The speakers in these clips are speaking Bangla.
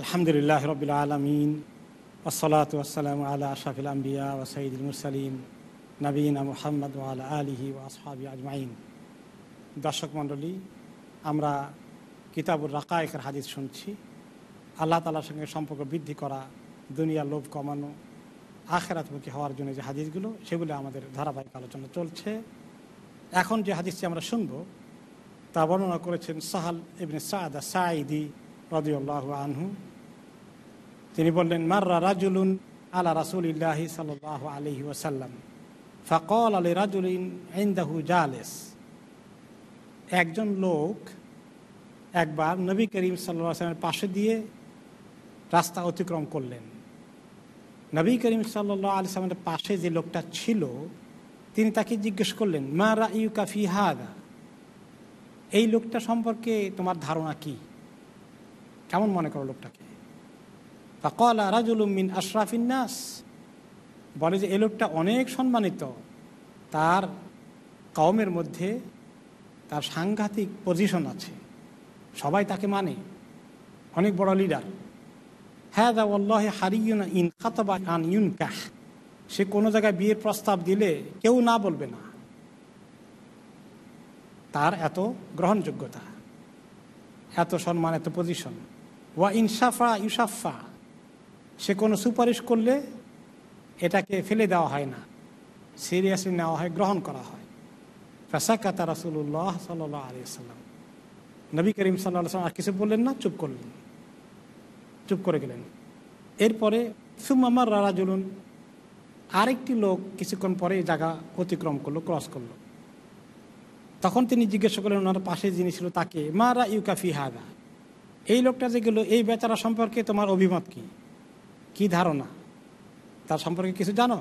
আলহামদুলিল্লাহ রবিল আলমিন ওসলাত ওসালাম আল্লাহ আশাফিল আম্বিয়া ও সঈদুল মুরসালিম নবীন মোহাম্মদ আল আলিহি ও আসহাবি আজমাইন। দর্শক মণ্ডলী, আমরা কিতাবুর রাকায়কের হাদিস শুনছি। আল্লাহ তালার সঙ্গে সম্পর্ক বৃদ্ধি করা দুনিয়ার লোভ কমানো আখেরাতমুখী হওয়ার জন্য যে হাদিসগুলো, সেগুলো আমাদের ধারাবাহিক আলোচনা চলছে। এখন যে হাদিসটি আমরা শুনব, তা বর্ণনা করেছেন সাহাল ইবনে সাদা সাঈদি রদিউল্লাহ আনহু। তিনি বললেন, মাররা রাজুলুন আলা রাসুলিল্লাহি সাল আলহি ওসাল্লাম ফকল আলী রাজুলিন ইন্দাহু জালেস। একজন লোক একবার নবী করিম সাল্লামের পাশে দিয়ে রাস্তা অতিক্রম করলেন। নবী করিম সাল্লাহ আলি সাল্লামের পাশে যে লোকটা ছিল, তিনি তাকে জিজ্ঞেস করলেন, মা রা ইউকা ফি হাদা? এই লোকটা সম্পর্কে তোমার ধারণা কি? কেমন মনে করো লোকটাকে? কলা রাজুল মিন আশরাফিন নাস বলে যে, এ লোকটা অনেক সম্মানিত। তার কওমের মধ্যে তার সাংঘাতিক পজিশন আছে। সবাই তাকে মানে। অনেক বড় লিডার হ্যাঁ দা আল্লাহ হারিউন ইন খাতবা আন ইউন কাহ সে কোনো জায়গায় বিয়ের প্রস্তাব দিলে কেউ না বলবে না। তার এত গ্রহণযোগ্যতা, এত সম্মান, এত পজিশন ওয়া ইনসাফা ইউসাফা সে কোনো সুপারিশ করলে এটাকে ফেলে দেওয়া হয় না। সিরিয়াসলি নেওয়া হয়, গ্রহণ করা হয়। ফাসাকাতা রাসুল্লাহ সাল্লাহ আলিয়াল্লাম নবী করিম সাল্লাহ আর কিছু বললেন না, চুপ করলেন। চুপ করে গেলেন। এরপরে সুমামার রারা জুলুন আরেকটি লোক কিছুক্ষণ পরে জায়গা অতিক্রম করল, ক্রস করল। তখন তিনি জিজ্ঞাসা করলেন, ওনার পাশে যিনি ছিল তাকে? মারা ইউকাফি হাদা। এই লোকটা যে গেল, এই বেচারা সম্পর্কে তোমার অভিমত কি? কি ধারণা? তার সম্পর্কে কিছু জানো?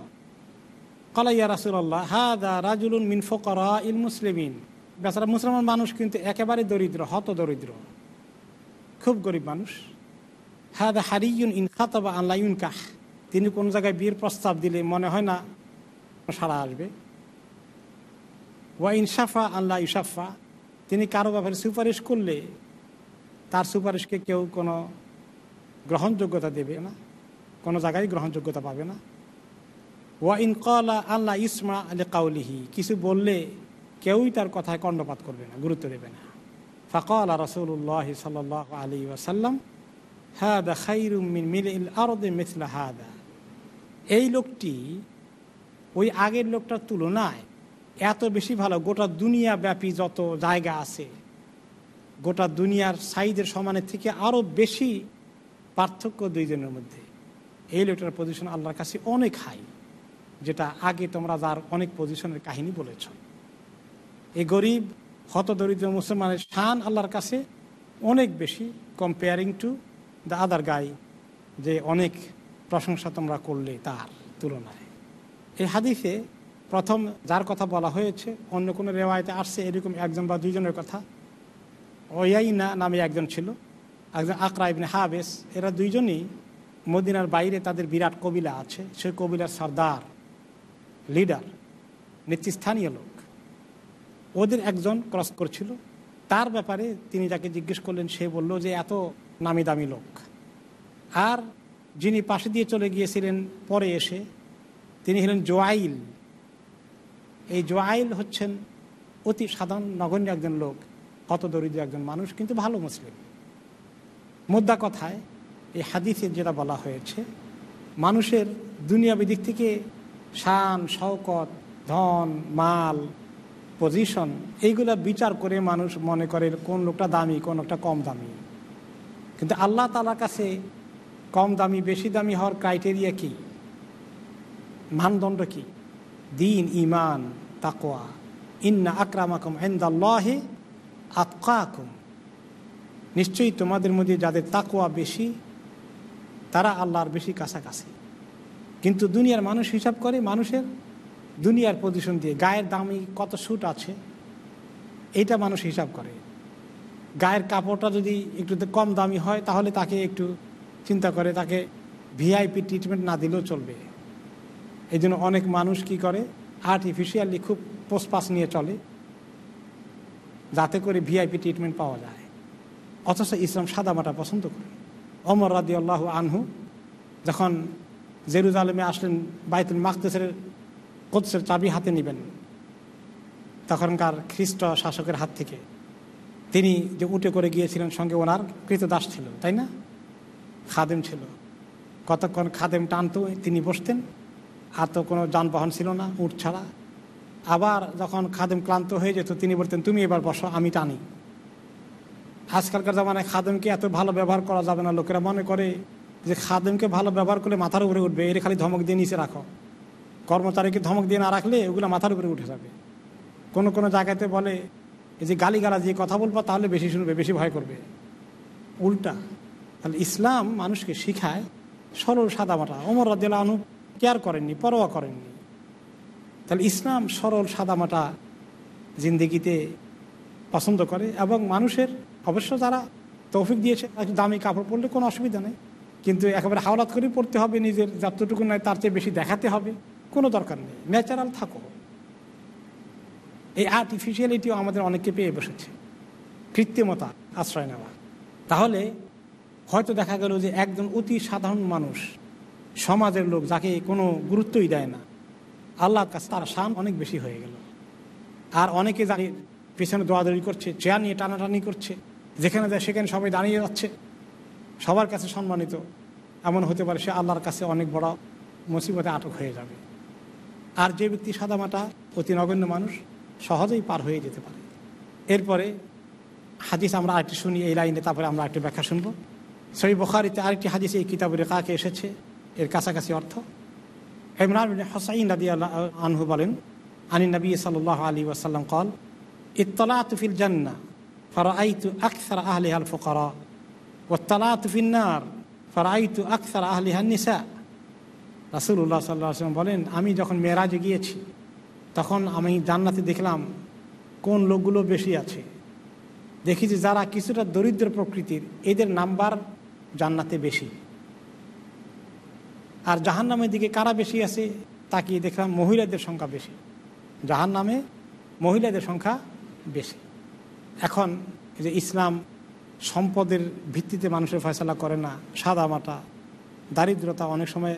কলাইয়া রাসুল্লাহ হাদা রাজুলুন মিন ফকরা ইল মুসলিমিন। বেচারা মুসলমান মানুষ কিন্তু একেবারে দরিদ্র হত দরিদ্র খুব গরিব মানুষ। হাদা হারিউন ইন খাতবা আল্লাহ কাহ তিনি কোন জায়গায় বিয়ের প্রস্তাব দিলে মনে হয় না সারা আসবে। ওয়া ইনসাফা আল্লাহ ইউসাফা তিনি কারও ব্যাপারে সুপারিশ করলে তার সুপারিশকে কেউ কোনো গ্রহণযোগ্যতা দেবে না। কোনো জায়গায় গ্রহণযোগ্যতা পাবে না। ওয়া ইন কলা আল্লাহ ইসমা আলী কাউলিহি কিছু বললে কেউই তার কথায় কর্ণপাত করবে না, গুরুত্ব দেবে না। ফকল রসুল্লাহ সাল আলী ওয়াসাল্লাম, হাদা খাইরুমিন মিল আরদে মিথলা হাদা। এই লোকটি ওই আগের লোকটার তুলনায় এত বেশি ভালো, গোটা দুনিয়া ব্যাপী যত জায়গা আছে, গোটা দুনিয়ার সাইজের সমানের থেকে আরও বেশি পার্থক্য দুইজনের মধ্যে। এই লোকটার পজিশন আল্লাহর কাছে অনেক হাই যেটা আগে তোমরা যার অনেক পজিশনের কাহিনী বলেছ। এই গরিব, হতদরিদ্র মুসলমানের শান আল্লাহর কাছে অনেক বেশি comparing to the other guy যে অনেক প্রশংসা তোমরা করলে তার তুলনায়। এই হাদিসে প্রথম যার কথা বলা হয়েছে, অন্য কোনো রেওয়ায়তে আসছে এরকম একজন বা দুইজনের কথা। ওয়াইনা নামে একজন ছিল, একজন আকরা ইবনে হাবেস, এরা দুইজনই মদিনার বাইরে তাদের বিরাট কবিলা আছে। সেই কবিলার সর্দার লিডার নেতৃস্থানীয় লোক। ওদের একজন ক্রস করছিল। তার ব্যাপারে তিনি যাকে জিজ্ঞেস করলেন, সে বলল যে, এত নামি দামি লোক। আর যিনি পাশে দিয়ে চলে গিয়েছিলেন, পরে এসে তিনি হলেন জোয়াইল। এই জোয়াইল হচ্ছেন অতি সাধারণ, নগণ্য একজন লোক কত দরিদ্র একজন মানুষ, কিন্তু ভালো মুসলিম। মুদ্রা কথায় এই হাদিসে যেটা বলা হয়েছে, মানুষের দুনিয়াবি দিক থেকে শান, শওকত, ধন, মাল, পজিশন, এইগুলা বিচার করে মানুষ মনে করে কোন লোকটা দামি, কোন লোকটা কম দামি। কিন্তু আল্লাহ তালার কাছে কম দামি, বেশি দামি হওয়ার ক্রাইটেরিয়া কি? মানদণ্ড কি? দিন ইমান তাকোয়া ইন্না আকরামাকুম এন্দাল্লাহে আতকাকুম। নিশ্চয়ই তোমাদের মধ্যে যাদের তাকোয়া বেশি তারা আল্লাহর বেশি কাছাকাছি। কিন্তু দুনিয়ার মানুষ হিসাব করে মানুষের দুনিয়ার পজিশন দিয়ে, গায়ের দামি কত স্যুট আছে, এইটা মানুষ হিসাব করে। গায়ের কাপড়টা যদি একটু কম দামি হয়, তাহলে তাকে একটু চিন্তা করে, তাকে ভিআইপি ট্রিটমেন্ট না দিলেও চলবে। এই জন্য অনেক মানুষ কি করে আর্টিফিশিয়ালি খুব পোস্টপাস নিয়ে চলে, যাতে করে ভিআইপি ট্রিটমেন্ট পাওয়া যায়। অথচ ইসলাম সাদামাটা পছন্দ করে। অমর রাদি আল্লাহ আনহু যখন জেরুজালেমে আসলেন, বাইতুল মাকদেসের কোৎসের চাবি হাতে নেবেন, তখনকার খ্রিস্ট শাসকের হাত থেকে। তিনি যে উঠে করে গিয়েছিলেন, সঙ্গে ওনার কৃতদাস ছিল, তাই না? খাদেম ছিল। কতক্ষণ খাদেম টানতো, তিনি বসতেন, আর তো কোনো যানবাহন ছিল না উঠ ছাড়া। আবার যখন খাদেম ক্লান্ত হয়ে যেত, তিনি বলতেন, তুমি এবার বসো, আমি টানি। আজকালকার জামানায় খাদেমকে এত ভালো ব্যবহার করা যাবে না, লোকেরা মনে করে যে খাদেমকে ভালো ব্যবহার করলে মাথার উপরে উঠবে, এর খালি ধমক দিয়ে নিচে রাখো। কর্মচারীকে ধমক দিয়ে না রাখলে ওগুলো মাথার উপরে উঠে যাবে। কোনো কোনো জায়গাতে বলে, এই যে গালিগালা দিয়ে কথা বলব তাহলে বেশি শুনবে, বেশি ভয় করবে। উল্টা, তাহলে ইসলাম মানুষকে শিখায় সরল সাদামাটা। ওমর রাজিয়াল আনু কেয়ার করেননি, পরোয়া করেননি। তাহলে ইসলাম সরল সাদামাটা জিন্দিগিতে পছন্দ করে এবং মানুষের অবশ্য তারা তৌফিক দিয়েছে দামি কাপড় পরলে কোনো অসুবিধা নেই। কিন্তু একেবারে হাওলাত করে পড়তে হবে, নিজের যতটুকু নয় তার চেয়ে বেশি দেখাতে হবে, কোনো দরকার নেই। ন্যাচারাল থাকো। এই আর্টিফিশিয়ালিটিও আমাদের অনেককে পেয়ে বসেছে। কৃত্রিমতা আশ্রয় নেওয়া। তাহলে হয়তো দেখা গেল যে একজন অতি সাধারণ মানুষ, সমাজের লোক যাকে কোনো গুরুত্বই দেয় না, আল্লাহর কাছে তার শান অনেক বেশি হয়ে গেল। আর অনেকে দাঁড়িয়ে পেছনে দোয়াদড়ি করছে, চেয়ার নিয়ে টানাটানি করছে যেখানে যায় সেখানে সবাই দাঁড়িয়ে যাচ্ছে সবার কাছে সম্মানিত। এমন হতে পারে সে আল্লাহর কাছে অনেক বড় মুসিবতে আটক হয়ে যাবে। আর যে ব্যক্তি সাদামাটা অতি নগণ্য মানুষ, সহজেই পার হয়ে যেতে পারে। এরপরে হাদিস আমরা আরেকটি শুনি, এই লাইনে তারপরে আমরা একটি ব্যাখ্যা শুনব। সই বখারিতে আরেকটি হাদিস এই কিতাবের কাকে এসেছে, এর কাছাকাছি অর্থ। ইমরান হসাইন রাদি আল্লাহ আনহু বলেন আনি নবী সাল আলী ওয়াসাল্লাম কল ইত্তলাত ফিল জান্না ফরাইতু আকসার আহলে আল ফকরা ওত্তলাত ফিন্নার ফরাইতু আকসার আহলে নিসা রাসুল্লাহ সাল্লাহ আসলাম বলেন, আমি যখন মেয়েরাজে গিয়েছি, তখন আমি জান্নাতে দেখলাম কোন লোকগুলো বেশি আছে। দেখি যে যারা কিছুটা দরিদ্র প্রকৃতির, এদের নাম্বার জান্নাতে বেশি। আর জাহান নামের দিকে কারা বেশি আছে, তাকিয়ে দেখলাম মহিলাদের সংখ্যা বেশি। জাহান নামে মহিলাদের সংখ্যা বেশি। এখন যে ইসলাম সম্পদের ভিত্তিতে মানুষের ফয়সলা করে না, সাদা মাটা, দারিদ্রতা অনেক সময়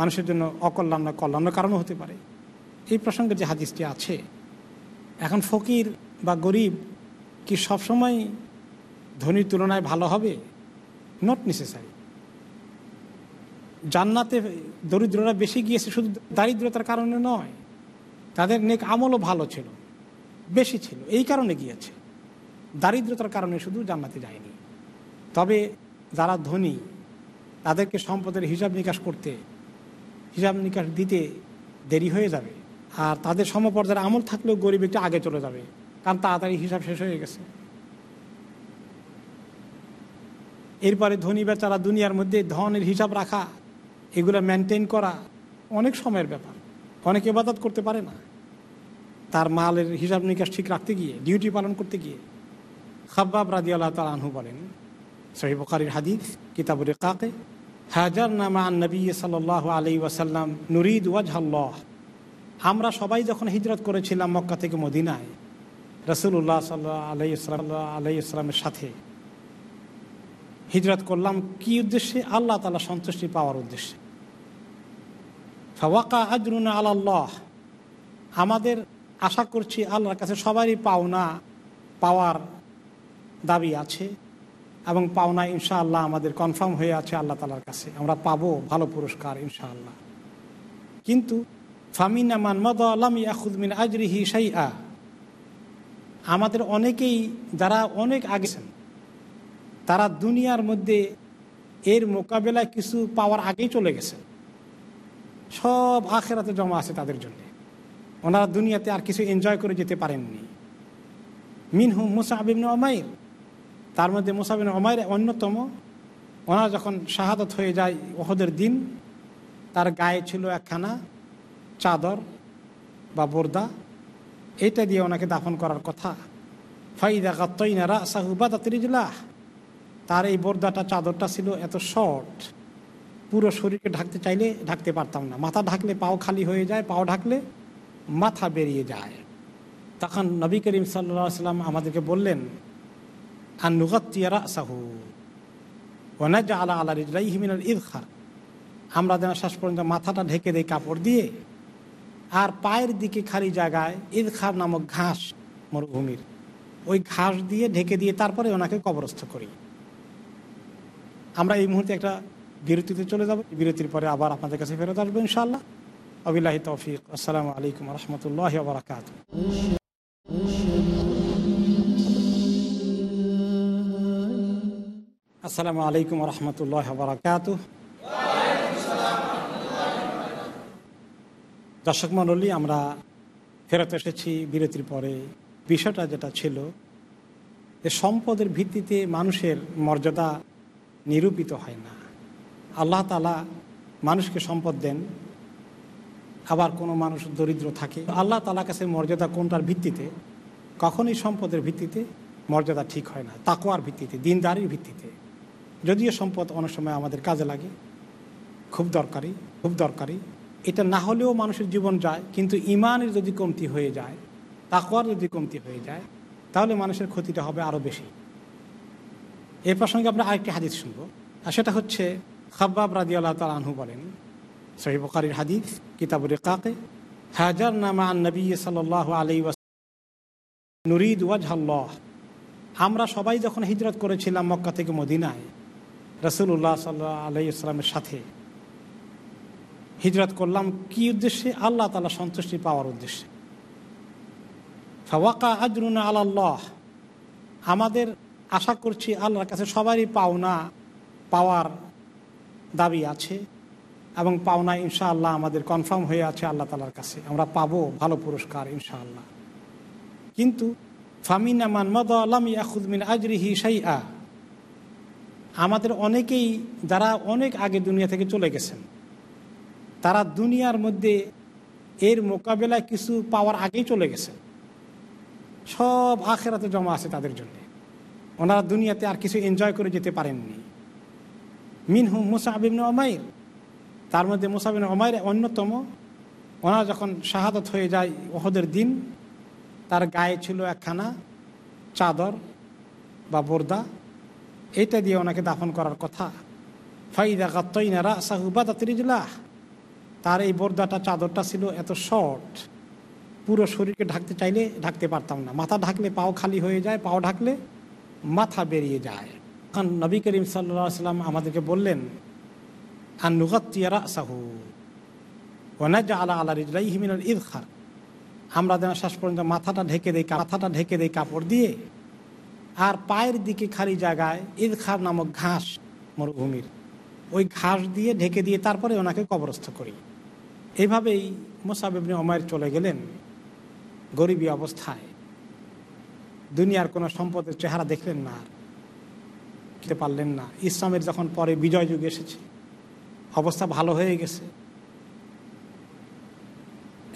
মানুষের জন্য অকল্যাণ না কল্যাণের কারণও হতে পারে। এই প্রসঙ্গে যে হাদিসটি আছে, এখন ফকির বা গরিব কি সবসময় ধনীর তুলনায় ভালো হবে? নট নেসেসারি জান্নাতে দরিদ্ররা বেশি গিয়েছে শুধু দারিদ্রতার কারণে নয়, তাদের নেক আমলও ভালো ছিল, বেশি ছিল, এই কারণে গিয়েছে। দারিদ্রতার কারণে শুধু জান্নাতে যায়নি। তবে যারা ধনী, তাদেরকে সম্পদের হিসাব নিকাশ করতে, হিসাব নিকাশ দিতে দেরি হয়ে যাবে। আর তাদের সমপর্যায়ের আমল থাকলেও গরিব একটু আগে চলে যাবে, কারণ তাড়াতাড়ি হিসাব শেষ হয়ে গেছে। এরপরে ধনী বেচারা দুনিয়ার মধ্যে ধনের হিসাব রাখা, এগুলো মেনটেন করা অনেক সময়ের ব্যাপার। অনেক এবাদত করতে পারে না। তার মালের হিসাব নিকাশ ঠিক রাখতে গিয়ে ডিউটি পালন করতে গিয়ে খাব্বাব রাজি আল্লাহ তাল আনহু বলেন সহি বকারির হাদিস কিতাবুর কাকে হাজার নামা নবী সাল আলি ওয়াসাল্লাম নুরিদ ওয়াজহাল্লাহ। আমরা সবাই যখন হিজরত করেছিলাম মক্কা থেকে মদিনায় রসুল্লাহ সাল্লাহ আলাই আলাই ইসলামের সাথে হিজরত করলাম, কি উদ্দেশ্যে? আল্লাহ তালা সন্তুষ্টি পাওয়ার উদ্দেশ্যে। ফাওয়াকা আজরুন আল্লাহ আমাদের আশা করছি আল্লাহর কাছে সবারই পাওনা, পাওয়ার দাবি আছে এবং পাওনা ইনশাআল্লাহ আমাদের কনফার্ম হয়ে আছে আল্লাহ তালার কাছে। আমরা পাবো ভালো পুরস্কার ইনশাআল্লাহ। কিন্তু ফামিন মান মদ আলাম ইয়াকুদ্মিন আজরিহি সাইয়া আমাদের অনেকেই যারা অনেক আগেছেন তারা দুনিয়ার মধ্যে এর মোকাবেলায় কিছু পাওয়ার আগেই চলে গেছে সব আখেরাতে জমা আছে তাদের জন্য। ওনারা দুনিয়াতে আর কিছু এনজয় করে যেতে পারেননি। মিনহু মুসা মুসাবিন অমাইর তার মধ্যে মুসাবিন অমাইর অন্যতম। ওনার যখন শাহাদত হয়ে যায় ওহদের দিন, তার গায়ে ছিল একখানা চাদর বা বোরদা। এটা দিয়ে ওনাকে দাফন করার কথা। ফাইদা গাত্তইনারা সাহুবাদা তিরিজলাহ তার এই বোরদাটা, চাদরটা ছিল এত শর্ট। পুরো শরীরকে ঢাকতে চাইলে ঢাকতে পারতাম না। মাথা ঢাকলে পাও খালি হয়ে যায়, পাও ঢাকলে মাথা বেরিয়ে যায়। তখন নবী করিম সাল্লা সাল্লাম আমাদেরকে বললেন আর নুগতিয়ারা সাহু ওনাজ আলা আলা রিজলাই হিমিনাল ইদখার আমরা যেন শেষ পর্যন্ত মাথাটা ঢেকে দেই কাপড় দিয়ে, আর পায়ের দিকে খালি জায়গায় ইদখার নামক ঘাস মরুভূমির। ওই ঘাস দিয়ে ঢেকে দিয়ে তারপরে ওনাকে কবরস্থ করি। আমরা এই মুহূর্তে একটা বিরতিতে চলে যাব। বিরতির পরে আবার আপনাদের কাছে ফেরত আসব ইনশাআল্লাহ। আবিল্লাহি তৌফিক। আসসালামু আলাইকুম রহমতুল্লাহ বারাকাত আসসালামু আলাইকুম রহমতুল্লাহ বারাকাত দর্শক মণ্ডলী, আমরা ফেরত এসেছি বিরতির পরে। বিষয়টা যেটা ছিল, যে সম্পদের ভিত্তিতে মানুষের মর্যাদা নিরূপিত হয় না। আল্লাহ তালা মানুষকে সম্পদ দেন, আবার কোনো মানুষ দরিদ্র থাকে। আল্লাহ তালা কাছে মর্যাদা কোনটার ভিত্তিতে? কখনই সম্পদের ভিত্তিতে মর্যাদা ঠিক হয় না। তাকোয়ার ভিত্তিতে, দিনদারির ভিত্তিতে। যদিও সম্পদ অনেক সময় আমাদের কাজে লাগে, খুব দরকারি খুব দরকারি। এটা না হলেও মানুষের জীবন যায়, কিন্তু ইমানের যদি কমতি হয়ে যায়, তাকওয়ার যদি কমতি হয়ে যায়, তাহলে মানুষের ক্ষতিটা হবে আরও বেশি। এ প্রসঙ্গে আমরা আরেকটি হাদিস শুনব, আর সেটা হচ্ছে খাব্বাব রাজি আল্লাহ তাল আনহু বলেন সহি বকারির হাদিস, কিতাবুর কাকে হাজার নামা নবী সাল আলী নুরিদ ওয়াজহাল্লাহ। আমরা সবাই যখন হিজরত করেছিলাম মক্কা থেকে মদিনায় রসুল্লাহ সাল্লাহ আলাইসালামের সাথে হিজরত করলাম কি উদ্দেশ্যে? আল্লাহ তালা সন্তুষ্টি পাওয়ার উদ্দেশ্যে। ফাওয়াকা আজরুনা আল্লাহ আমাদের আশা করছি আল্লাহর কাছে সবারই পাওনা পাওয়ার দাবি আছে এবং পাওনা ইনশাআল্লাহ আমাদের কনফার্ম হয়ে আছে আল্লাহ তালার কাছে। আমরা পাবো ভালো পুরস্কার ইনশাআল্লাহ। কিন্তু ফামিন আমান মদ আলাম ইয়াকুদ্মিন আজরিহি সাইয়া আমাদের অনেকেই যারা অনেক আগে দুনিয়া থেকে চলে গেছেন, তারা দুনিয়ার মধ্যে এর মোকাবেলায় কিছু পাওয়ার আগেই চলে গেছে সব আখেরাতে জমা আছে তাদের জন্য। ওনারা দুনিয়াতে আর কিছু এনজয় করে যেতে পারেননি। মিনহু মুসাবিন অমাইর তার মধ্যে মুসাবিন অমাইর অন্যতম। ওনারা যখন শাহাদত হয়ে যায় ওহদের দিন, তার গায়ে ছিল একখানা চাদর বা বোরদা এটা দিয়ে ওনাকে দাফন করার কথা। ফাইদা গাত্তইনারা সাহুবাদা তিরিজলাহ তার এই বোরদাটা, চাদরটা ছিল এত শর্ট। পুরো শরীরকে ঢাকতে চাইলে ঢাকতে পারতাম না। মাথা ঢাকলে পাও খালি হয়ে যায়, পাও ঢাকলে মাথা বেরিয়ে যায়। এখন নবী করিম সাল্লা সাল্লাম আমাদেরকে বললেন আর নুগাত্তিয়ারা সাহু ওনাজ আলা আলা রিজলাই হিমিনাল ইদখার। আমরা যেন শেষ পর্যন্ত মাথাটা ঢেকে দেই, মাথাটা ঢেকে দেই কাপড় দিয়ে আর পায়ের দিকে খালি জায়গায় ইদখার নামক ঘাস মরুভূমির। ওই ঘাস দিয়ে ঢেকে দিয়ে তারপরে ওনাকে কবরস্থ করি। এইভাবেই মোসাবিবনে অমায়ের চলে গেলেন গরিবী অবস্থায়। দুনিয়ার কোনো সম্পদের চেহারা দেখলেন না খেতে পারলেন না। ইসলামের যখন পরে বিজয় যুগ এসেছে, অবস্থা ভালো হয়ে গেছে।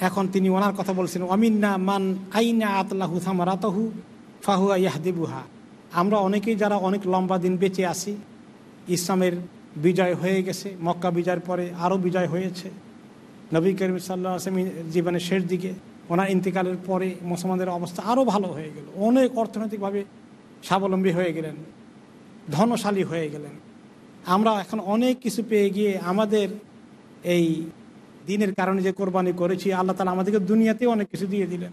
এখন তিনি ওনার কথা বলছেন অমিন্না মান আইনা আতলাহু থামারাতহু ফাহুয়া ইয়াহদিবুহা। আমরা অনেকেই যারা অনেক লম্বা দিন বেঁচে আছি, ইসলামের বিজয় হয়ে গেছে, মক্কা বিজয়ের পরে আরও বিজয় হয়েছে। নবী করিম সাল্লা আসলাম জীবনের শেষ দিকে ওনার ইন্তেকালের পরে মুসলমানদের অবস্থা আরও ভালো হয়ে গেল। অনেক অর্থনৈতিকভাবে স্বাবলম্বী হয়ে গেলেন, ধনশালী হয়ে গেলেন। আমরা এখন অনেক কিছু পেয়ে গিয়ে আমাদের এই দিনের কারণে যে কোরবানি করেছি, আল্লাহ তালা আমাদেরকে দুনিয়াতেও অনেক কিছু দিয়ে দিলেন।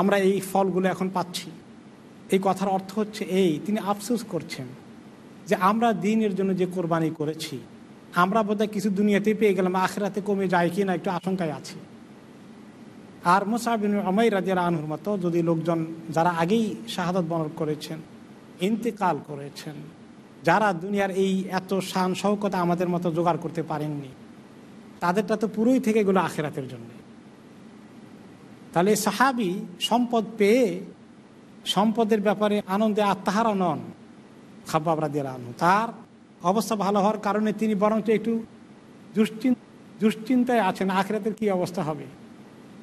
আমরা এই ফলগুলো এখন পাচ্ছি। এই কথার অর্থ হচ্ছে এই, তিনি আফসোস করছেন যে আমরা দিনের জন্য যে কোরবানি করেছি, আমরা বোধহয় কিছু দুনিয়াতেই পেয়ে গেলাম, আখেরাতে কমে যায় কি না একটু আশঙ্কায় আছে। আর মোসাবিন আমাই রাজিয়ার আনহুর মতো যদি লোকজন যারা আগেই শাহাদত বনর করেছেন, ইন্তেকাল করেছেন, যারা দুনিয়ার এই এত শান সহকতা আমাদের মতো জোগাড় করতে পারেননি, তাদেরটা তো পুরোই থেকে গেলো আখেরাতের জন্য। তাহলে সাহাবি সম্পদ পেয়ে সম্পদের ব্যাপারে আনন্দে আত্মাহারা নন খাব্বাব রাদিয়াল আনহু। তার অবস্থা ভালো হওয়ার কারণে তিনি বরঞ্চ একটু দুশ্চিন দুশ্চিন্তায় আছেন, আখরাতের কি অবস্থা হবে?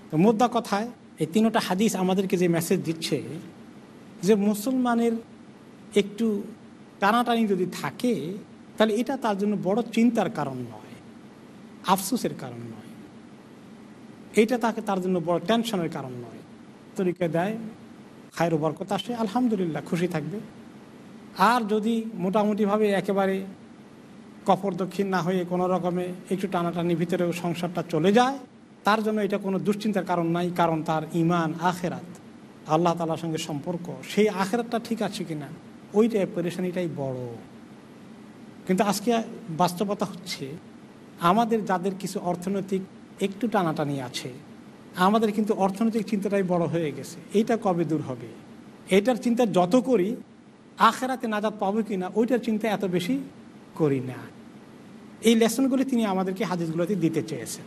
তো মুদ্রা কথায় এই তিনোটা হাদিস আমাদেরকে যে মেসেজ দিচ্ছে যে মুসলমানের একটু টানাটানি যদি থাকে, তাহলে এটা তার জন্য বড় চিন্তার কারণ নয়, আফসোসের কারণ নয়। এটা তাকে তার জন্য বড় টেনশনের কারণ নয়। তরিকা দেয় খায়ের বরকত আসে, আলহামদুলিল্লাহ, খুশি থাকবে। আর যদি মোটামুটিভাবে একেবারে কপর দক্ষিণ না হয়ে কোনো রকমে একটু টানাটানি ভিতরে সংসারটা চলে যায়, তার জন্য এটা কোনো দুশ্চিন্তার কারণ নাই, কারণ তার ইমান আখেরাত। আল্লাহ তালার সঙ্গে সম্পর্ক, সেই আখেরাতটা ঠিক আছে কিনা ওইটাই পরেশানিটাই বড়। কিন্তু আজকে বাস্তবতা হচ্ছে, আমাদের যাদের কিছু অর্থনৈতিক একটু টানাটানি আছে আমাদের কিন্তু অর্থনৈতিক চিন্তাটাই বড় হয়ে গেছে। এইটা কবে দূর হবে? এইটার চিন্তা যত করি, আখেরাতে নাজাদ পাবো কি না ওইটার চিন্তা এত বেশি করি না। এই লেসনগুলি তিনি আমাদেরকে হাদিসগুলোতে দিতে চেয়েছেন।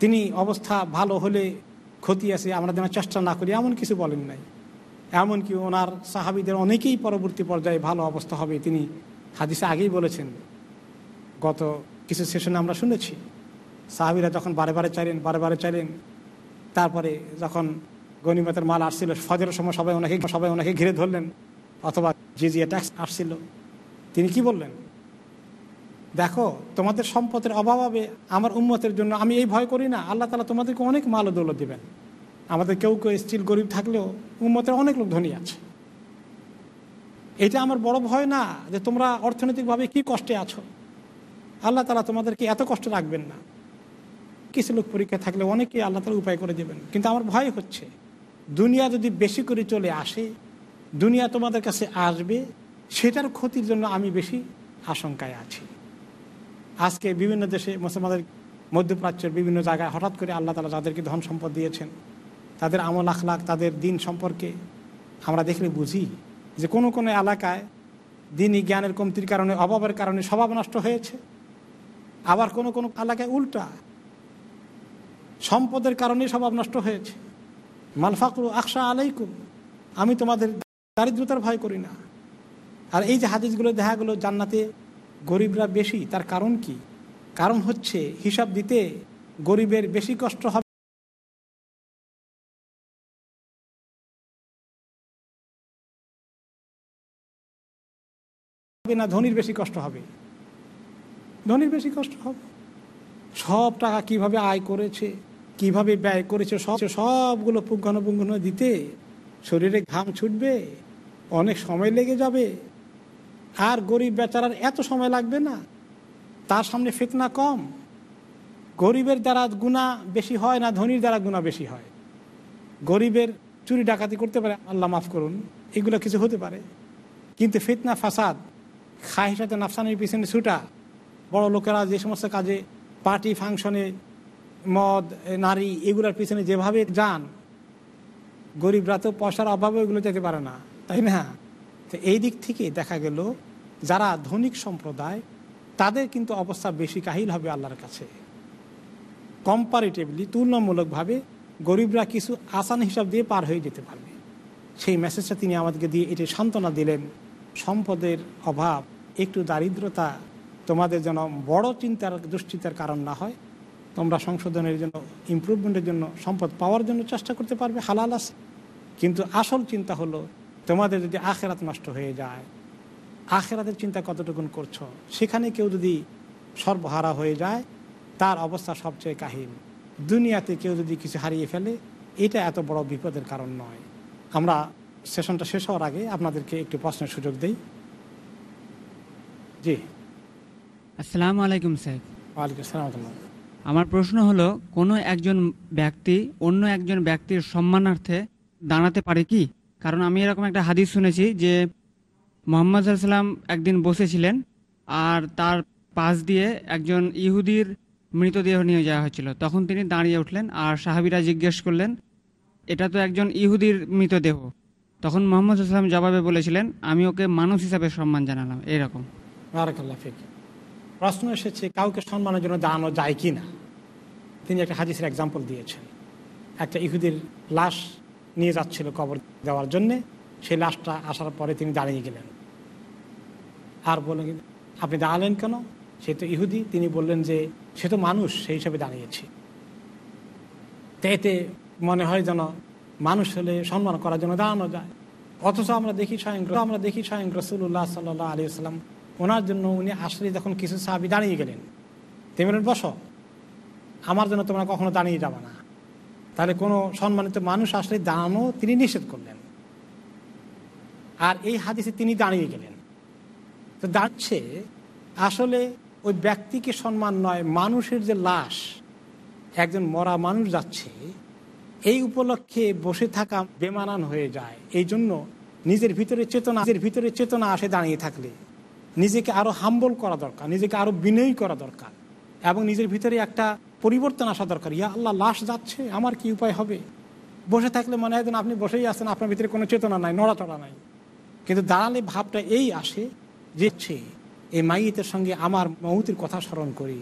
তিনি অবস্থা ভালো হলে ক্ষতি আছে, আমরা যেন চেষ্টা না করি, এমন কিছু বলেন নাই। এমনকি ওনার সাহাবিদের অনেকেই পরবর্তী পর্যায়ে ভালো অবস্থা হবে, তিনি হাদিসে আগেই বলেছেন। গত কিছু সেশনে আমরা শুনেছি, সাহাবিরা যখন বারে বারে চাইলেন, বারে বারে চাইলেন তারপরে যখন গণিমতের মাল আসছিল, ফজরের সময় সবাই ওনাকে সবাই ওনাকে ঘিরে ধরলেন, অথবা জিজিয়া ট্যাক্স আসছিল। তিনি কি বললেন? দেখো, তোমাদের সম্পদের অভাব হবে আমার উন্মতের জন্য, আমি এই ভয় করি না। আল্লাহ তালা তোমাদেরকে অনেক মাল দৌলত দেবেন। আমাদের কেউ কেউ স্টিল গরিব থাকলেও উন্মতের অনেক লোক ধনী আছে। এটা আমার বড় ভয় না যে তোমরা অর্থনৈতিকভাবে কি কষ্টে আছো? আল্লাহ তালা তোমাদেরকে এত কষ্ট রাখবেন না। কিছু লোক পরীক্ষা থাকলে অনেকেই আল্লাহ তালা উপায় করে দেবেন। কিন্তু আমার ভয় হচ্ছে, দুনিয়া যদি বেশি করে চলে আসে, দুনিয়া তোমাদের কাছে আসবে, সেটার ক্ষতির জন্য আমি বেশি আশঙ্কায় আছি। আজকে বিভিন্ন দেশে মুসলমানদের মধ্যপ্রাচ্যের বিভিন্ন জায়গায় হঠাৎ করে আল্লাহ তালা যাদেরকে ধন সম্পদ দিয়েছেন, তাদের আমল আখলাখ তাদের দিন সম্পর্কে আমরা দেখলে বুঝি যে কোনো কোনো এলাকায় দিনই জ্ঞানের কমতির কারণে, অভাবের কারণে স্বভাব নষ্ট হয়েছে। আবার কোনো কোনো এলাকায় উল্টা সম্পদের কারণে স্বভাব নষ্ট হয়েছে। মালফাকরু আকশা আলাইকুম। আমি তোমাদের দারিদ্রতার ভয় করি না। আর এই যে হাদিসগুলো দেখা গেলো জান্নাতে গরিবরা বেশি, তার কারণ কি? কারণ হচ্ছে হিসাব দিতে গরিবের বেশি কষ্ট হবে না, ধনির বেশি কষ্ট হবে। ধনির বেশি কষ্ট হবে। সব টাকা কীভাবে আয় করেছে? কীভাবে ব্যয় করেছে? সব সবগুলো পুঙ্খানুপুঙ্খান দিতে শরীরে ঘাম ছুটবে, অনেক সময় লেগে যাবে। আর গরিব বেচারার এত সময় লাগবে না। তার সামনে ফেতনা কম। গরিবের দ্বারা গুণা বেশি হয় না, ধনির দ্বারা গুণা বেশি হয়। গরিবের চুরি ডাকাতি করতে পারে, আল্লাহ মাফ করুন, এগুলো কিছু হতে পারে। কিন্তু ফিতনা, ফাসাদ খাহিসাতে নাফসানির পিছনে ছুটা বড় লোকেরা যে সমস্ত কাজে পার্টি ফাংশনে মদ, নারী এগুলোর পিছনে যেভাবে যান, গরিবরা তো পয়সার অভাবে ওগুলো যেতে পারে না, তাই না? তো এই দিক থেকে দেখা গেল, যারা ধনিক সম্প্রদায়, তাদের কিন্তু অবস্থা বেশি কাহিল হবে আল্লাহর কাছে। কম্পারিটিভলি তুলনামূলকভাবে গরিবরা কিছু আসান হিসাব দিয়ে পার হয়ে যেতে পারবে। সেই মেসেজটা তিনি আমাদেরকে দিয়ে এটি সান্ত্বনা দিলেন, সম্পদের অভাব, একটু দারিদ্রতা, তোমাদের যেন বড় চিন্তার দুশ্চিন্তার কারণ না হয় তোমরা সংশোধনের জন্য ইম্প্রুভমেন্টের জন্য সম্পদ পাওয়ার জন্য চেষ্টা করতে পারবে হালাল আছে। কিন্তু আসল চিন্তা হলো তোমাদের যদি আখেরাত নষ্ট হয়ে যায় আখেরাতের চিন্তা কতটুকুন করছ? সেখানে কেউ যদি সর্বহারা হয়ে যায় তার অবস্থা সবচেয়ে কাহিল। দুনিয়াতে কেউ যদি কিছু হারিয়ে ফেলে এটা এত বড় বিপদের কারণ নয়। আমরা সেশনটা শেষ হওয়ার আগে আপনাদেরকে একটু প্রশ্নের সুযোগ দেই। জি। আসসালামু আলাইকুম স্যার। ওয়ালাইকুম আসসালাম। আমার প্রশ্ন হলো, কোনো একজন ব্যক্তি অন্য একজন ব্যক্তির সম্মানার্থে দাঁড়াতে পারে কি? কারণ আমি এরকম একটা হাদিস শুনেছি যে মোহাম্মদ সাল্লাম একদিন বসেছিলেন আর তার পাশ দিয়ে একজন ইহুদির মৃতদেহ নিয়ে যাওয়া হয়েছিল। তখন তিনি দাঁড়িয়ে উঠলেন আর সাহাবিরা জিজ্ঞেস করলেন, এটা তো একজন ইহুদির মৃতদেহ। তখন মোহাম্মদ সাল্লাম জবাবে বলেছিলেন, আমি ওকে মানুষ হিসাবে সম্মান জানালাম। এরকম। বারাকাল্লাহ ফিক। প্রশ্ন এসেছে, কাউকে সম্মানের জন্য দাঁড়ানো যায় কি না? তিনি একটা হাদিসের এক্সাম্পল দিয়েছেন। একটা ইহুদির লাশ নিয়ে যাচ্ছিল কবর দেওয়ার জন্যে। সেই লাশটা আসার পরে তিনি দাঁড়িয়ে গেলেন। আর বললেন, আপনি দাঁড়ালেন কেন? সে তো ইহুদি। তিনি বললেন যে, সে তো মানুষ, সেই হিসাবে দাঁড়িয়েছে। তো এতে মনে হয় যেন মানুষ হলে সম্মান করার জন্য দাঁড়ানো যায়। অথচ আমরা দেখি স্বয়ং, আমরা দেখি স্বয়ং রসুল্লাহ সাল্লাহ আলী আসসালাম ওনার জন্য উনি আসলে যখন কিছু সাহাবি দাঁড়িয়ে গেলেন তেমন বসো, আমার জন্য তোমরা কখনো দাঁড়িয়ে যাবে না। তাহলে কোনো সম্মানিত মানুষ আসলে দাঁড়ানো তিনি নিষেধ করলেন। আর এই হাদিসে তিনি দাঁড়িয়ে গেলেন। তো দাঁড়ছে, আসলে ওই ব্যক্তিকে সম্মান নয়, মানুষের যে লাশ, একজন মরা মানুষ যাচ্ছে, এই উপলক্ষে বসে থাকা বেমানান হয়ে যায়। এই জন্য নিজের ভিতরে চেতনা, নিজের ভিতরে চেতনা আসে দাঁড়িয়ে থাকলে। নিজেকে আরও হাম্বল করা দরকার, নিজেকে আরও বিনয়ী করা দরকার এবং নিজের ভিতরে একটা পরিবর্তন আসা দরকার। ইয়া আল্লাহ, লাশ যাচ্ছে, আমার কি উপায় হবে? বসে থাকলে মনে হয় আপনি বসেই আছেন, আপনার ভিতরে কোনো চেতনা নাই, নড়াচড়া নাই। কিন্তু দাঁড়ালে ভাবটা এই আসে যে এই মাইয়েতের সঙ্গে আমার মৌতির কথা স্মরণ করি,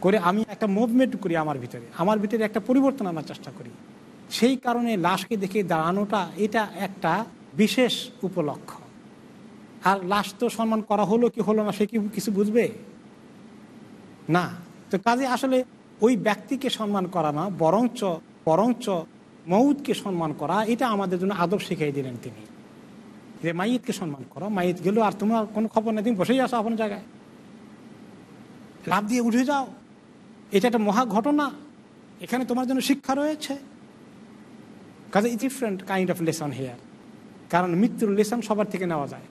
করে আমি একটা মুভমেন্ট করি আমার ভিতরে আমার ভিতরে একটা পরিবর্তন আনার চেষ্টা করি। সেই কারণে লাশকে দেখে দাঁড়ানোটা, এটা একটা বিশেষ উপলক্ষ। আর লাশ তো সম্মান করা হলো কি হলো না, সে কি কিছু বুঝবে? না। তো কাজে আসলে ওই ব্যক্তিকে সম্মান করা না, বরঞ্চ বরঞ্চ মৌদকে সম্মান করা, এটা আমাদের জন্য আদব শিখিয়ে দিলেন তিনি। যে মাইয়িতকে সম্মান করো, মাইয়িত গেল আর তোমার কোনো খবর নেই, তুমি বসেই আসো আপনার জায়গায়। লাভ দিয়ে উঠে যাও। এটা একটা মহা ঘটনা। এখানে তোমার জন্য শিক্ষা রয়েছে। কাজে different kind of lesson here কারণ মৃত্যুর লেসন সবার থেকে নেওয়া যায়।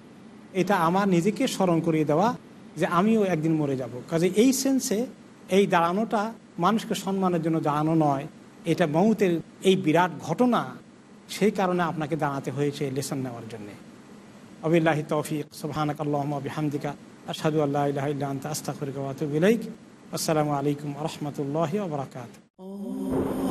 এটা আমার নিজেকে স্মরণ করিয়ে দেওয়া যে আমিও একদিন মরে যাব। কাজে এই সেন্সে এই দাঁড়ানোটা মানুষকে সম্মানের জন্য দাঁড়ানো নয়। এটা মৌতের এই বিরাট ঘটনা, সেই কারণে আপনাকে দাঁড়াতে হয়েছে লেসন নেওয়ার জন্যে। আবিল্লাহি তৌফিক। সুবহানাক আল্লাহুম্মা বিহামদিকা। আশহাদু আল্লা ইলাহা ইল্লা আনতা, আস্তাগফিরুকা ওয়া আতুবু ইলাইক। আসসালামু আলাইকুম রাহমাতুল্লাহি ওয়া বারাকাতুহু।